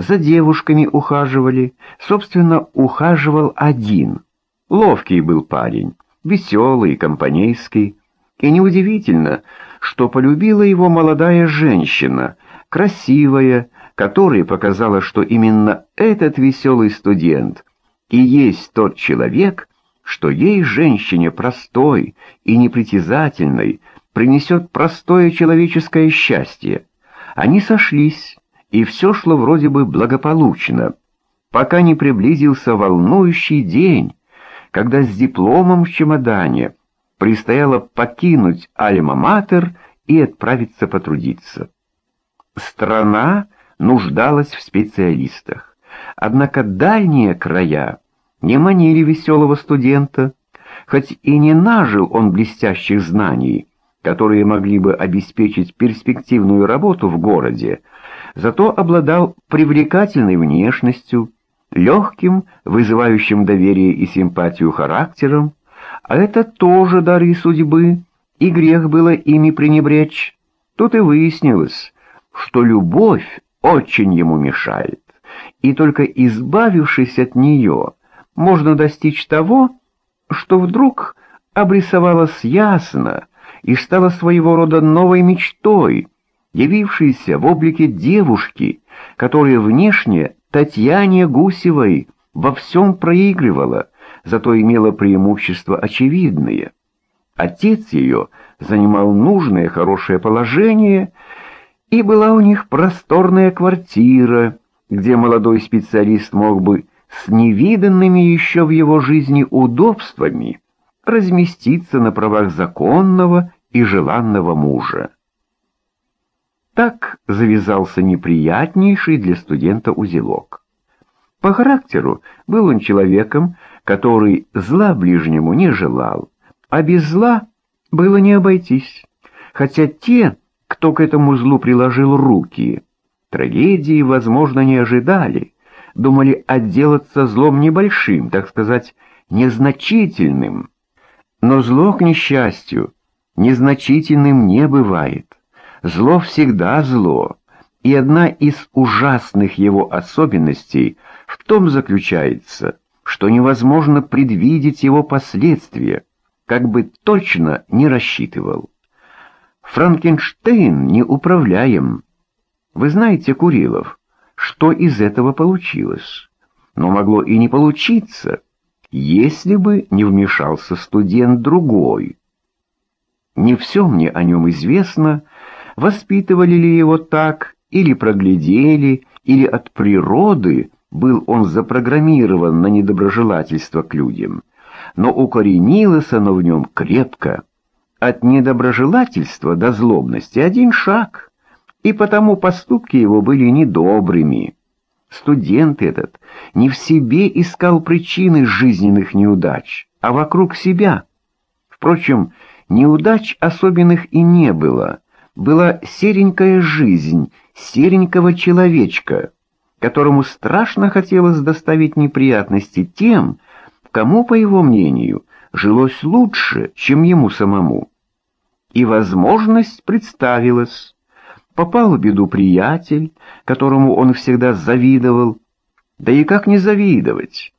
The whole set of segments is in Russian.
за девушками ухаживали. Собственно, ухаживал один. Ловкий был парень, веселый, компанейский. И неудивительно, что полюбила его молодая женщина, красивая, которой показала, что именно этот веселый студент и есть тот человек, что ей, женщине простой и непритязательной, принесет простое человеческое счастье. Они сошлись, и все шло вроде бы благополучно, пока не приблизился волнующий день, когда с дипломом в чемодане предстояло покинуть Альма-Матер и отправиться потрудиться. Страна нуждалась в специалистах, однако дальние края не манили веселого студента, хоть и не нажил он блестящих знаний, которые могли бы обеспечить перспективную работу в городе, зато обладал привлекательной внешностью, легким, вызывающим доверие и симпатию характером, а это тоже дары судьбы, и грех было ими пренебречь. Тут и выяснилось, что любовь очень ему мешает, и только избавившись от нее, можно достичь того, что вдруг обрисовалось ясно и стало своего рода новой мечтой — явившийся в облике девушки, которая внешне Татьяне Гусевой во всем проигрывала, зато имела преимущества очевидные. Отец ее занимал нужное хорошее положение, и была у них просторная квартира, где молодой специалист мог бы с невиданными еще в его жизни удобствами разместиться на правах законного и желанного мужа. Так завязался неприятнейший для студента узелок. По характеру был он человеком, который зла ближнему не желал, а без зла было не обойтись. Хотя те, кто к этому злу приложил руки, трагедии, возможно, не ожидали, думали отделаться злом небольшим, так сказать, незначительным. Но зло, к несчастью, незначительным не бывает. Зло всегда зло, и одна из ужасных его особенностей в том заключается, что невозможно предвидеть его последствия, как бы точно не рассчитывал. Франкенштейн неуправляем. Вы знаете, Курилов, что из этого получилось? Но могло и не получиться, если бы не вмешался студент другой. Не все мне о нем известно, Воспитывали ли его так, или проглядели, или от природы был он запрограммирован на недоброжелательство к людям. Но укоренилось оно в нем крепко. От недоброжелательства до злобности один шаг, и потому поступки его были недобрыми. Студент этот не в себе искал причины жизненных неудач, а вокруг себя. Впрочем, неудач особенных и не было — была серенькая жизнь серенького человечка, которому страшно хотелось доставить неприятности тем, кому, по его мнению, жилось лучше, чем ему самому. И возможность представилась. Попал в беду приятель, которому он всегда завидовал. Да и как не завидовать?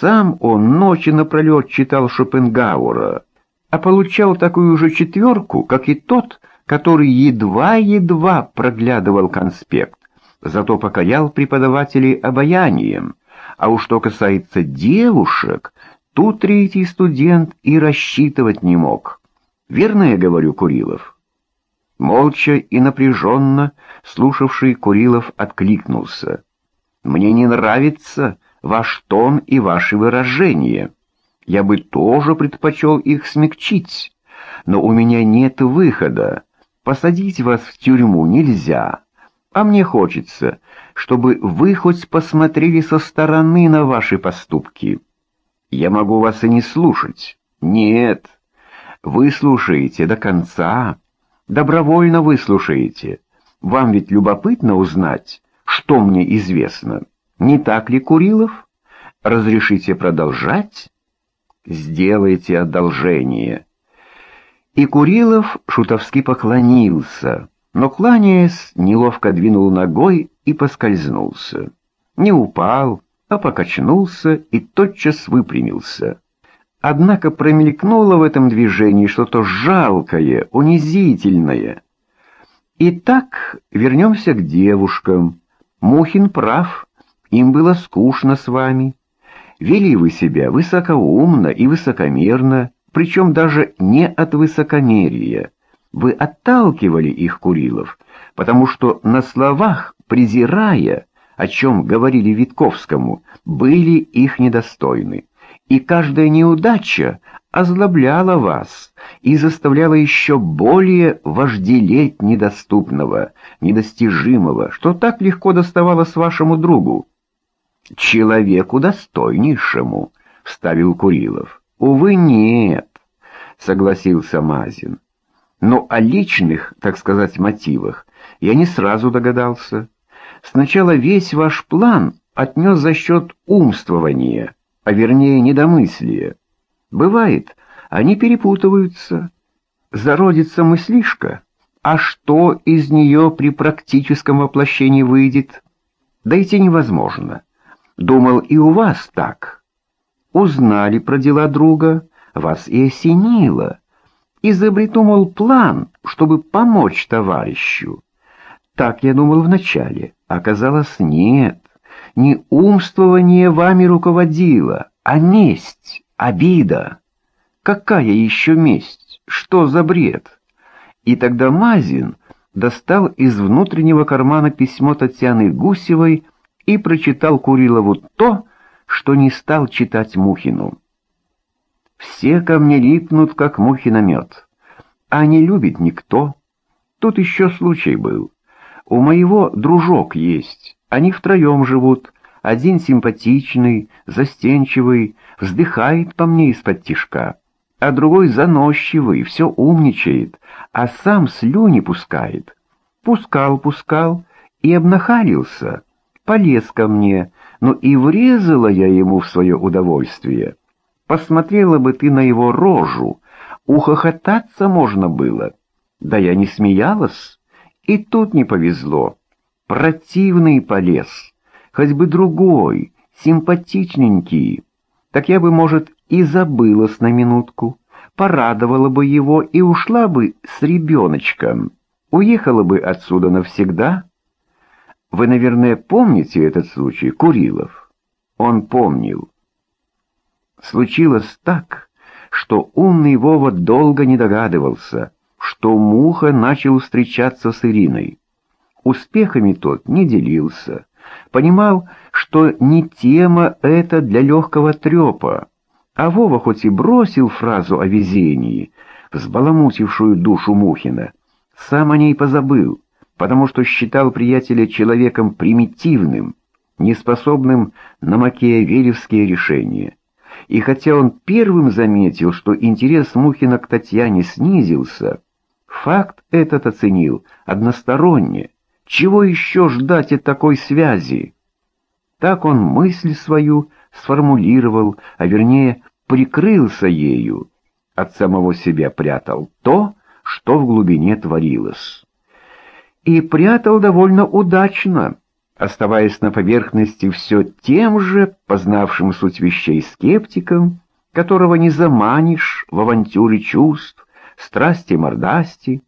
Сам он ночи напролет читал Шопенгауэра, а получал такую же четверку, как и тот, который едва-едва проглядывал конспект, зато покорял преподавателей обаянием. А уж что касается девушек, тут третий студент и рассчитывать не мог. Верно я говорю, Курилов? Молча и напряженно слушавший Курилов откликнулся. «Мне не нравится ваш тон и ваши выражения. Я бы тоже предпочел их смягчить, но у меня нет выхода. Посадить вас в тюрьму нельзя, а мне хочется, чтобы вы хоть посмотрели со стороны на ваши поступки. Я могу вас и не слушать. Нет, вы слушаете до конца, добровольно выслушаете. Вам ведь любопытно узнать, что мне известно. Не так ли, Курилов? Разрешите продолжать? Сделайте одолжение. И Курилов шутовски поклонился, но, кланяясь, неловко двинул ногой и поскользнулся. Не упал, а покачнулся и тотчас выпрямился. Однако промелькнуло в этом движении что-то жалкое, унизительное. Итак, вернемся к девушкам. Мухин прав, им было скучно с вами. Вели вы себя высокоумно и высокомерно, причем даже не от высокомерия. Вы отталкивали их, Курилов, потому что на словах, презирая, о чем говорили Витковскому, были их недостойны. И каждая неудача озлобляла вас и заставляла еще более вожделеть недоступного, недостижимого, что так легко доставалось вашему другу. «Человеку достойнейшему», — вставил Курилов. «Увы, нет», — согласился Мазин. «Но о личных, так сказать, мотивах я не сразу догадался. Сначала весь ваш план отнес за счет умствования, а вернее недомыслия. Бывает, они перепутываются. Зародится мыслишка, а что из нее при практическом воплощении выйдет? Дойти невозможно. Думал, и у вас так. Узнали про дела друга, вас и осенило. Изобрету, мол, план, чтобы помочь товарищу. Так я думал вначале. Оказалось, нет. Не умствование вами руководило, а месть, обида. Какая еще месть? Что за бред? И тогда Мазин достал из внутреннего кармана письмо Татьяны Гусевой и прочитал Курилову то, что не стал читать Мухину. «Все ко мне липнут, как мухи на мед, а не любит никто. Тут еще случай был. У моего дружок есть, они втроем живут, один симпатичный, застенчивый, вздыхает по мне из-под тишка, а другой заносчивый, все умничает, а сам слюни пускает. Пускал, пускал и обнахалился» полез ко мне, но и врезала я ему в свое удовольствие. Посмотрела бы ты на его рожу, ухохотаться можно было. Да я не смеялась, и тут не повезло. Противный полез, хоть бы другой, симпатичненький. Так я бы, может, и забылась на минутку, порадовала бы его и ушла бы с ребеночком. Уехала бы отсюда навсегда, вы, наверное, помните этот случай, Курилов? Он помнил. Случилось так, что умный Вова долго не догадывался, что Муха начал встречаться с Ириной. Успехами тот не делился, понимал, что не тема это для легкого трепа, а Вова хоть и бросил фразу о везении, взбаламутившую душу Мухина, сам о ней позабыл потому что считал приятеля человеком примитивным, неспособным на макиавелевские решения. И хотя он первым заметил, что интерес Мухина к Татьяне снизился, факт этот оценил односторонне. Чего еще ждать от такой связи? Так он мысль свою сформулировал, а вернее прикрылся ею, от самого себя прятал то, что в глубине творилось и прятал довольно удачно, оставаясь на поверхности все тем же, познавшим суть вещей скептиком, которого не заманишь в авантюре чувств, страсти-мордасти,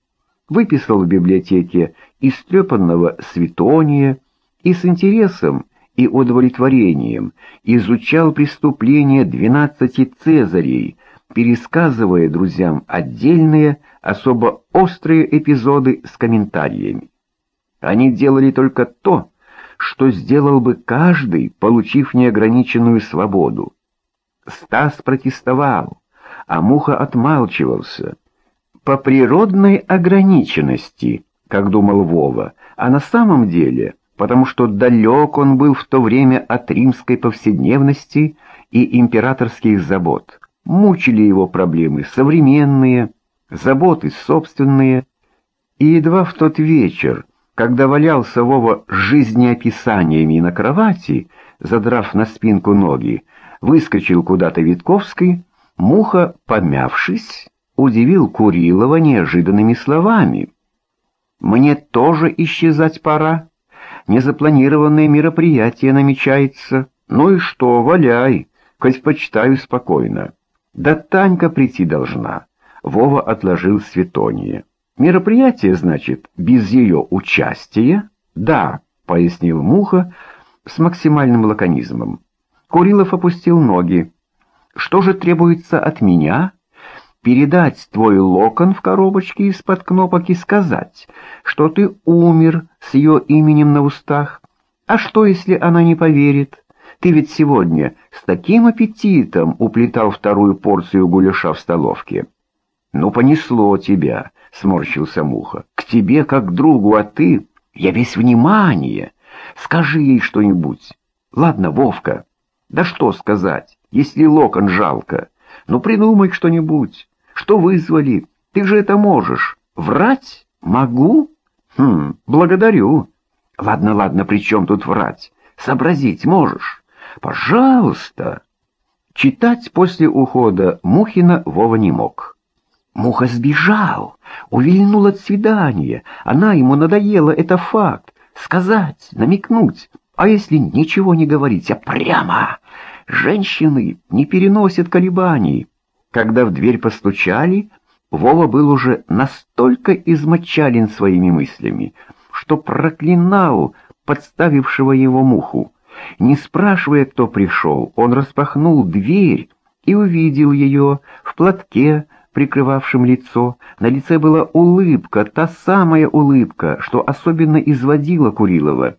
выписал в библиотеке истрепанного Светония и с интересом и удовлетворением изучал преступления двенадцати цезарей, пересказывая друзьям отдельные, особо острые эпизоды с комментариями. Они делали только то, что сделал бы каждый, получив неограниченную свободу. Стас протестовал, а Муха отмалчивался. По природной ограниченности, как думал Вова, а на самом деле, потому что далек он был в то время от римской повседневности и императорских забот. Мучили его проблемы современные, заботы собственные, и едва в тот вечер, когда валялся Вова жизнеописаниями на кровати, задрав на спинку ноги, выскочил куда-то Витковский, Муха, помявшись, удивил Курилова неожиданными словами. «Мне тоже исчезать пора. Незапланированное мероприятие намечается. Ну и что, валяй, хоть почитаю спокойно. Да Танька прийти должна. Вова отложил светоние. Мероприятие, значит, без ее участия? Да, пояснил Муха с максимальным лаконизмом. Курилов опустил ноги. Что же требуется от меня? Передать твой локон в коробочке из-под кнопок и сказать, что ты умер с ее именем на устах. А что, если она не поверит? Ты ведь сегодня с таким аппетитом уплетал вторую порцию гуляша в столовке. «Ну, понесло тебя», — сморщился Муха. «К тебе как к другу, а ты...» «Я весь внимание. Скажи ей что-нибудь. Ладно, Вовка. Да что сказать, если локон жалко? Ну, придумай что-нибудь. Что вызвали? Ты же это можешь. Врать? Могу? Хм, благодарю. Ладно, ладно, при чем тут врать? Сообразить можешь? Пожалуйста. Читать после ухода Мухина Вова не мог. Муха сбежал, увильнул от свидания. Она ему надоела, это факт. Сказать, намекнуть. А если ничего не говорить, а прямо? Женщины не переносят колебаний. Когда в дверь постучали, Вова был уже настолько измочален своими мыслями, что проклинал подставившего его муху. Не спрашивая, кто пришел, он распахнул дверь и увидел ее в платке, прикрывавшем лицо. На лице была улыбка, та самая улыбка, что особенно изводила Курилова.